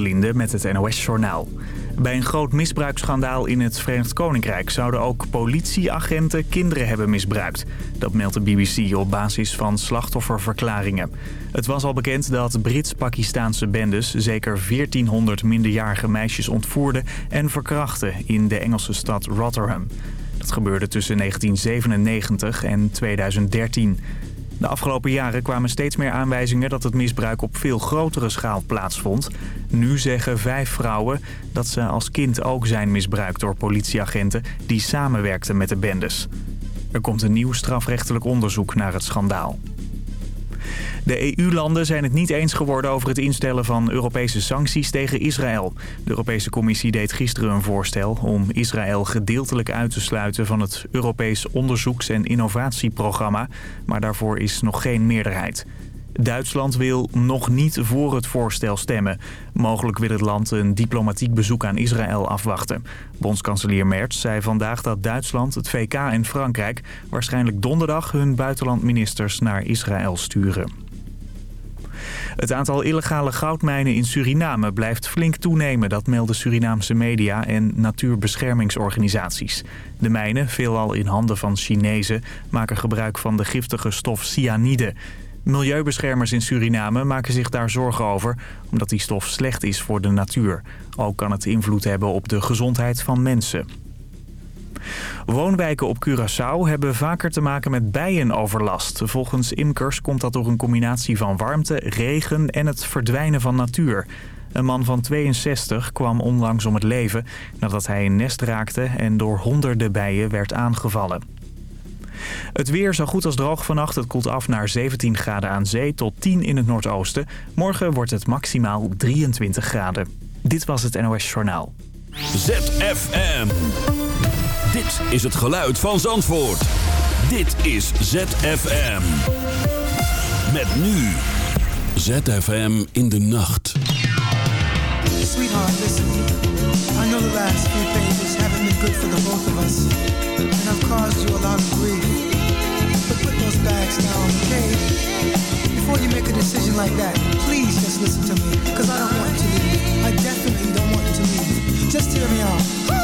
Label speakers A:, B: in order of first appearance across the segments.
A: Linde met het NOS-journaal. Bij een groot misbruiksschandaal in het Verenigd Koninkrijk... zouden ook politieagenten kinderen hebben misbruikt. Dat meldt de BBC op basis van slachtofferverklaringen. Het was al bekend dat Brits-Pakistaanse bendes... zeker 1400 minderjarige meisjes ontvoerden en verkrachten... in de Engelse stad Rotherham. Dat gebeurde tussen 1997 en 2013... De afgelopen jaren kwamen steeds meer aanwijzingen dat het misbruik op veel grotere schaal plaatsvond. Nu zeggen vijf vrouwen dat ze als kind ook zijn misbruikt door politieagenten die samenwerkten met de bendes. Er komt een nieuw strafrechtelijk onderzoek naar het schandaal. De EU-landen zijn het niet eens geworden over het instellen van Europese sancties tegen Israël. De Europese Commissie deed gisteren een voorstel om Israël gedeeltelijk uit te sluiten van het Europees Onderzoeks- en Innovatieprogramma. Maar daarvoor is nog geen meerderheid. Duitsland wil nog niet voor het voorstel stemmen. Mogelijk wil het land een diplomatiek bezoek aan Israël afwachten. Bondskanselier Merz zei vandaag dat Duitsland, het VK en Frankrijk... waarschijnlijk donderdag hun buitenlandministers naar Israël sturen. Het aantal illegale goudmijnen in Suriname blijft flink toenemen. Dat melden Surinaamse media en natuurbeschermingsorganisaties. De mijnen, veelal in handen van Chinezen, maken gebruik van de giftige stof cyanide. Milieubeschermers in Suriname maken zich daar zorgen over... omdat die stof slecht is voor de natuur. Ook kan het invloed hebben op de gezondheid van mensen. Woonwijken op Curaçao hebben vaker te maken met bijenoverlast. Volgens imkers komt dat door een combinatie van warmte, regen en het verdwijnen van natuur. Een man van 62 kwam onlangs om het leven nadat hij een nest raakte en door honderden bijen werd aangevallen. Het weer zo goed als droog vannacht. Het koelt af naar 17 graden aan zee tot 10 in het noordoosten. Morgen wordt het maximaal 23 graden. Dit was het NOS Journaal.
B: ZFM. Dit is het geluid van Zandvoort. Dit is ZFM. Met nu. ZFM in de nacht.
C: Sweetheart, listen. I know the last few pages haven't been good for the both of us. And I've caused you a lot of grief. Those bags down, okay? Before you make a decision like that, please just listen to me. Cause I don't want to leave. I definitely don't want you to leave. Just hear me out.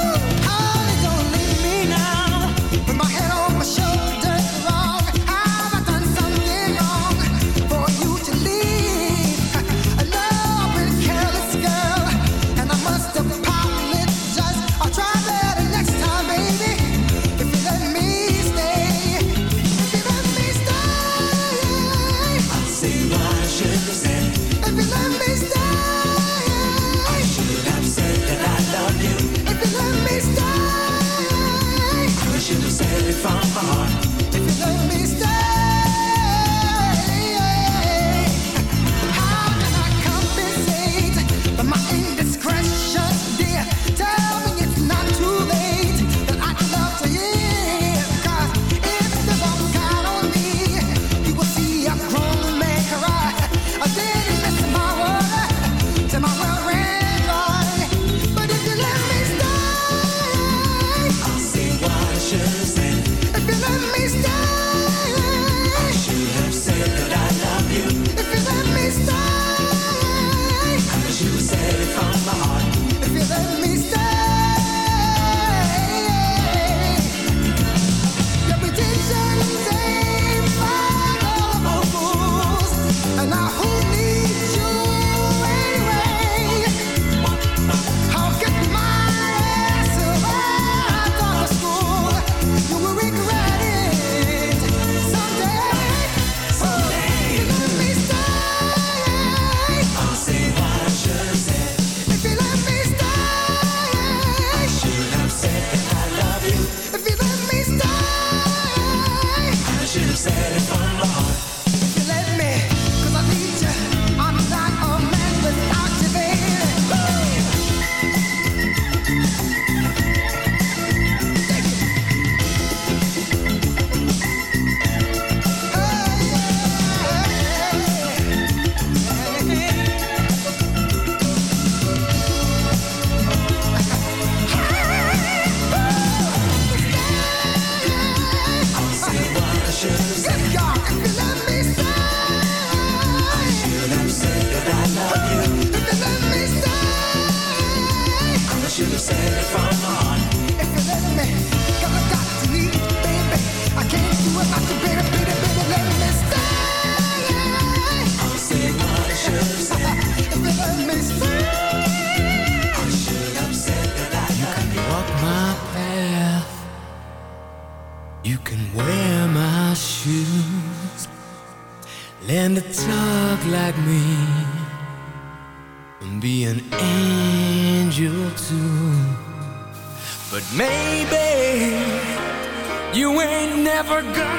D: From my heart. If you're there,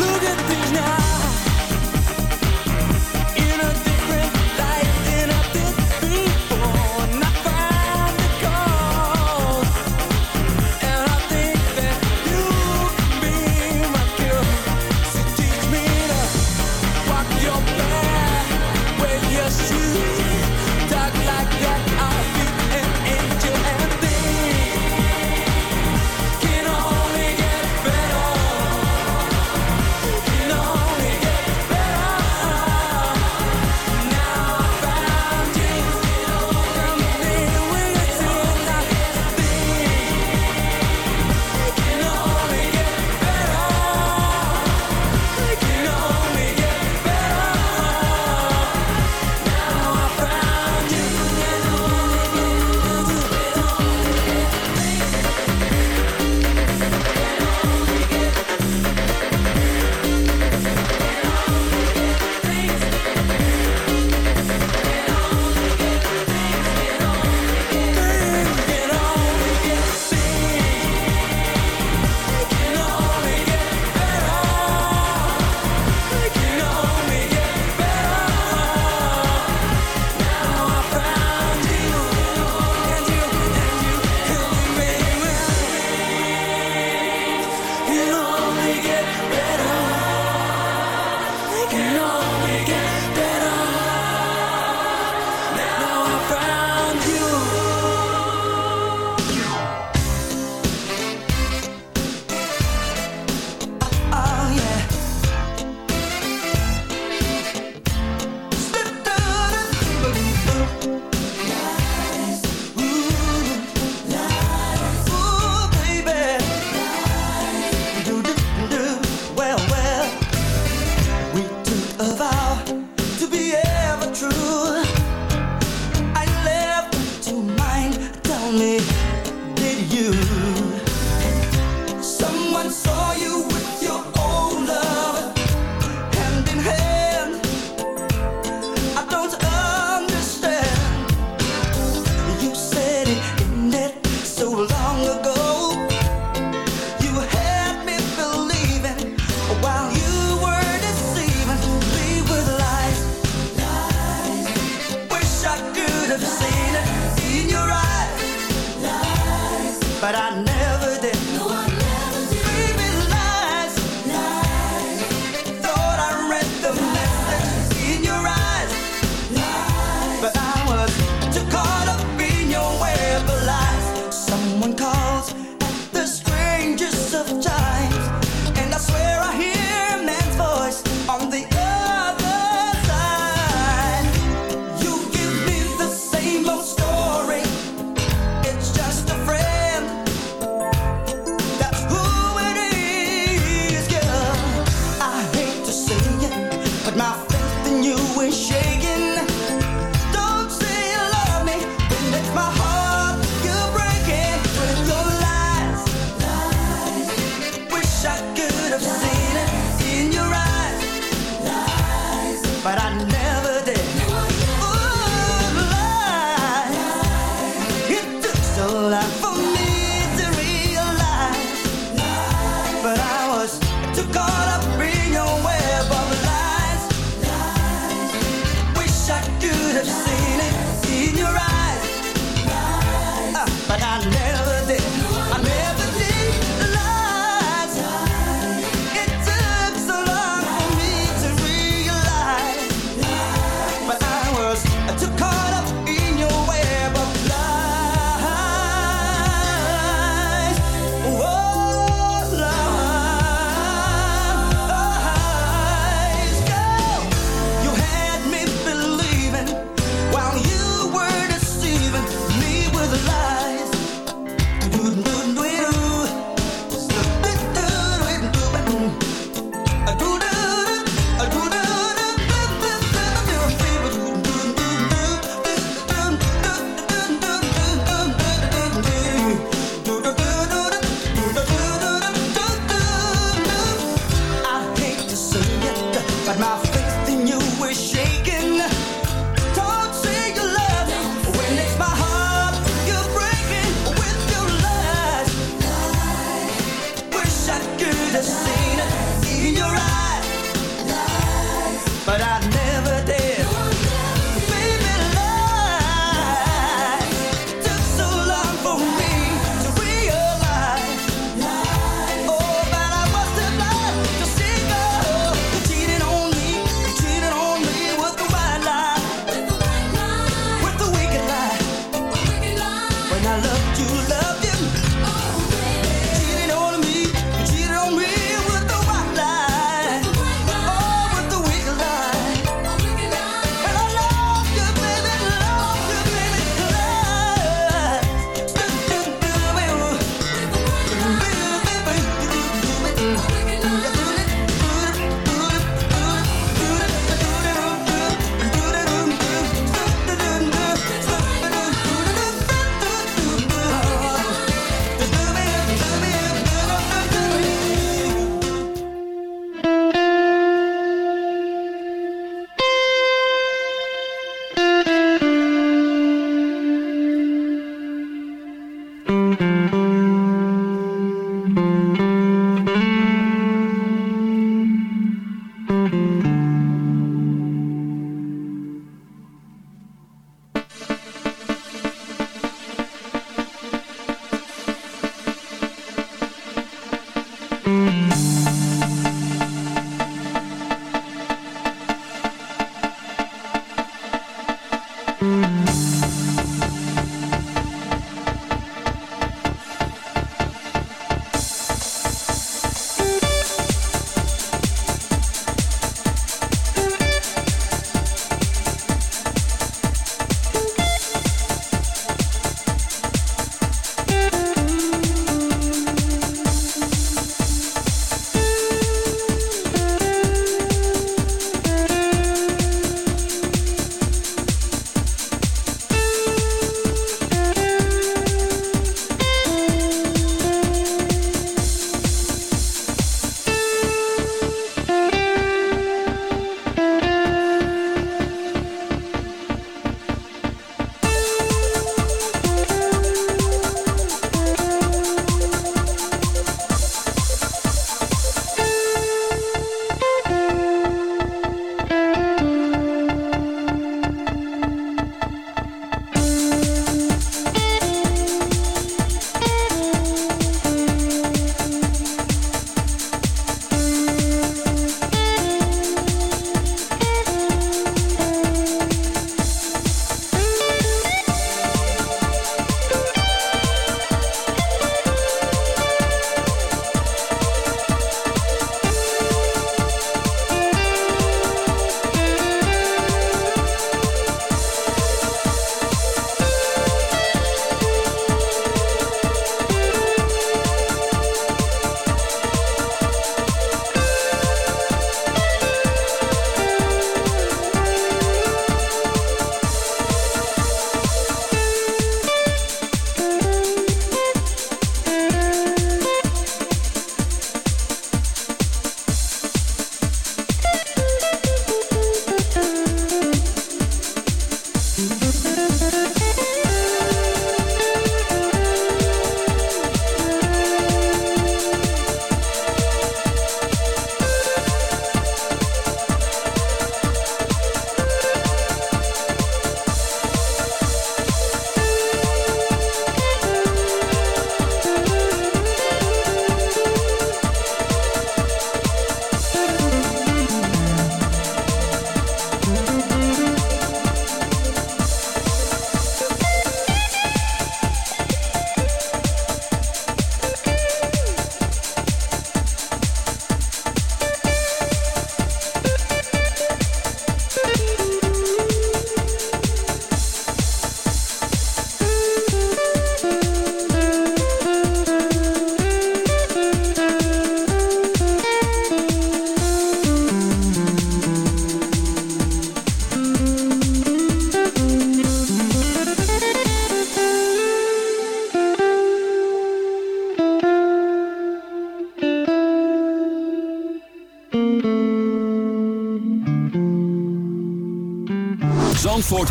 E: Look
B: at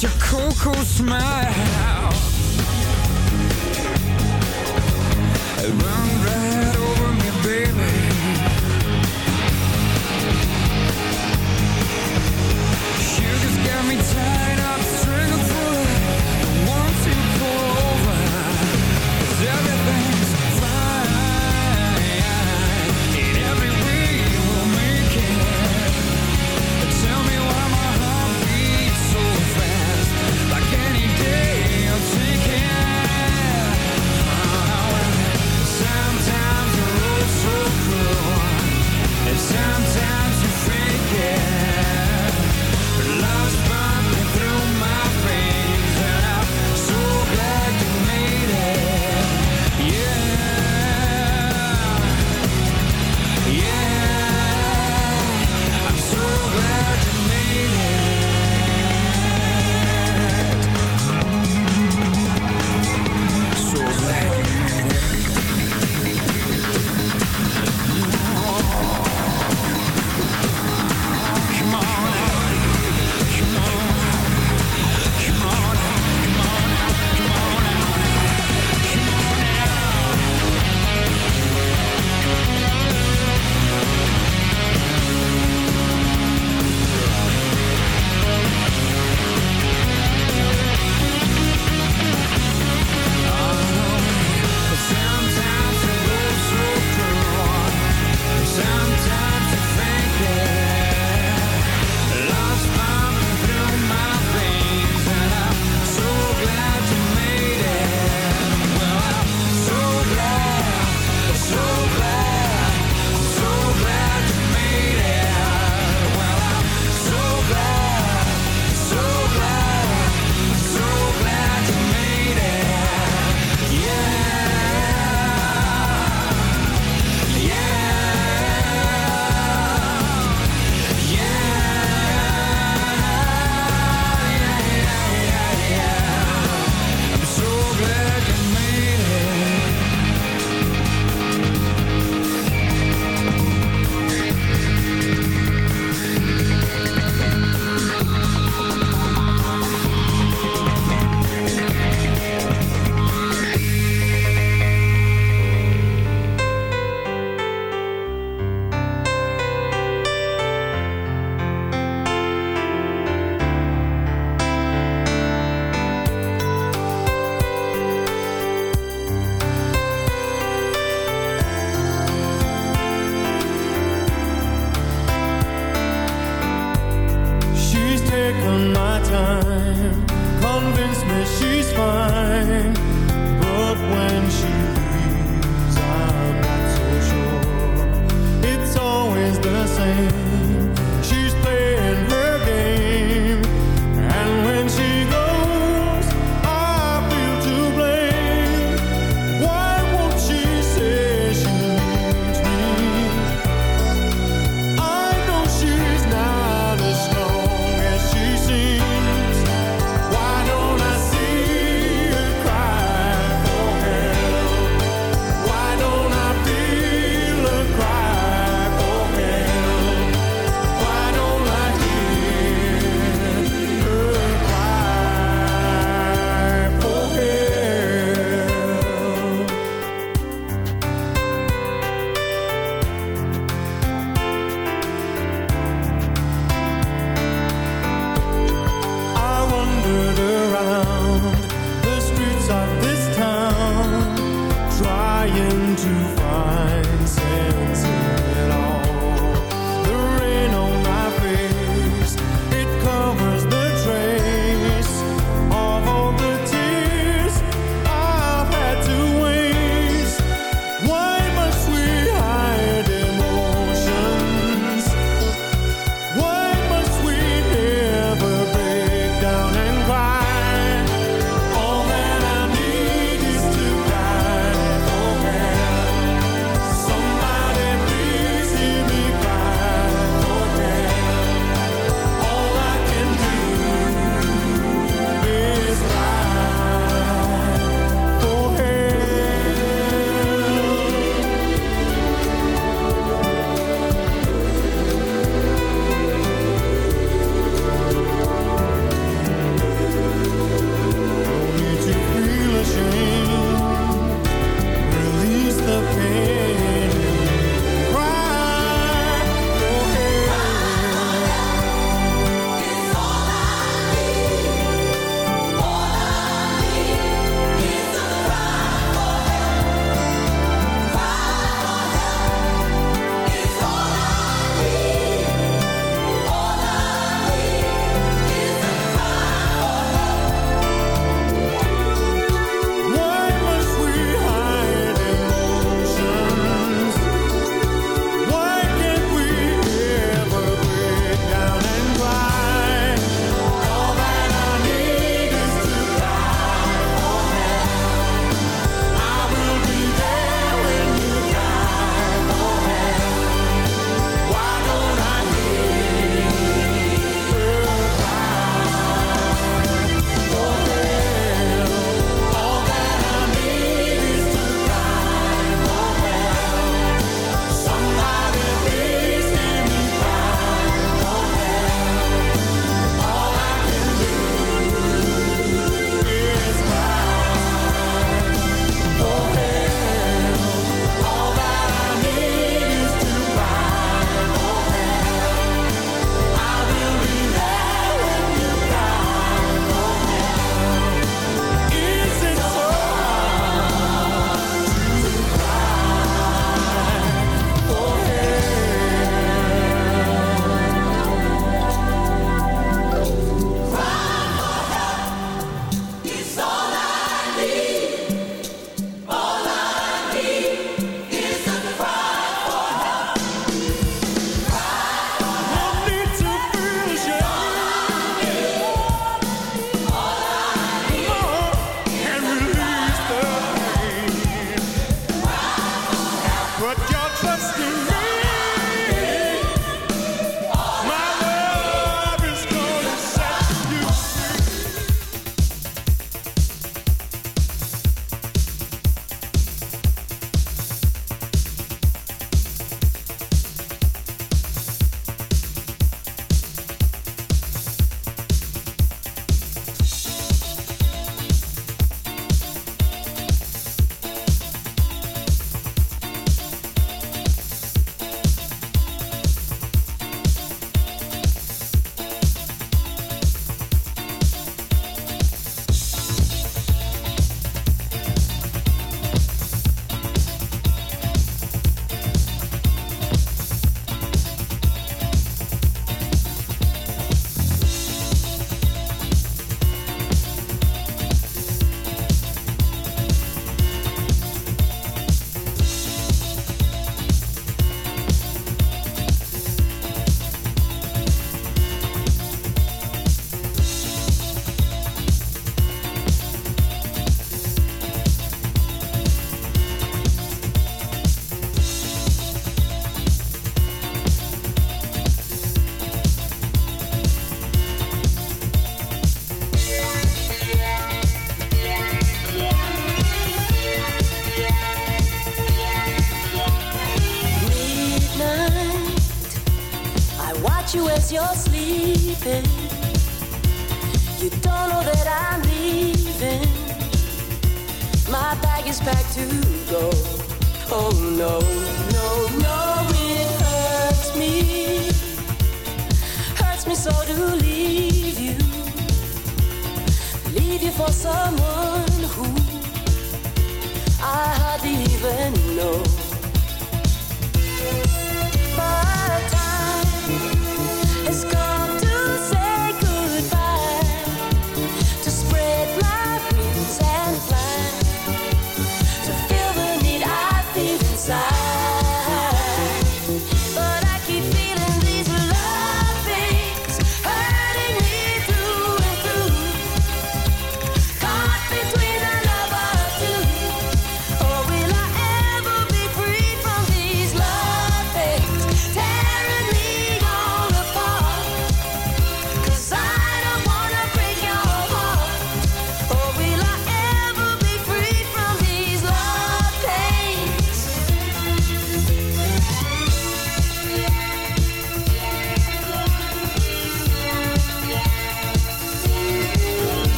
F: at your cool, cool smile. Around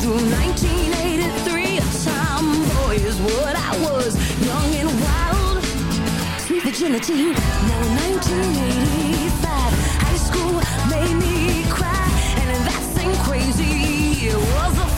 F: through
G: 1983. A tomboy is what I was, young and wild, sweet virginity. 1985, high school made me cry, and that same crazy year was a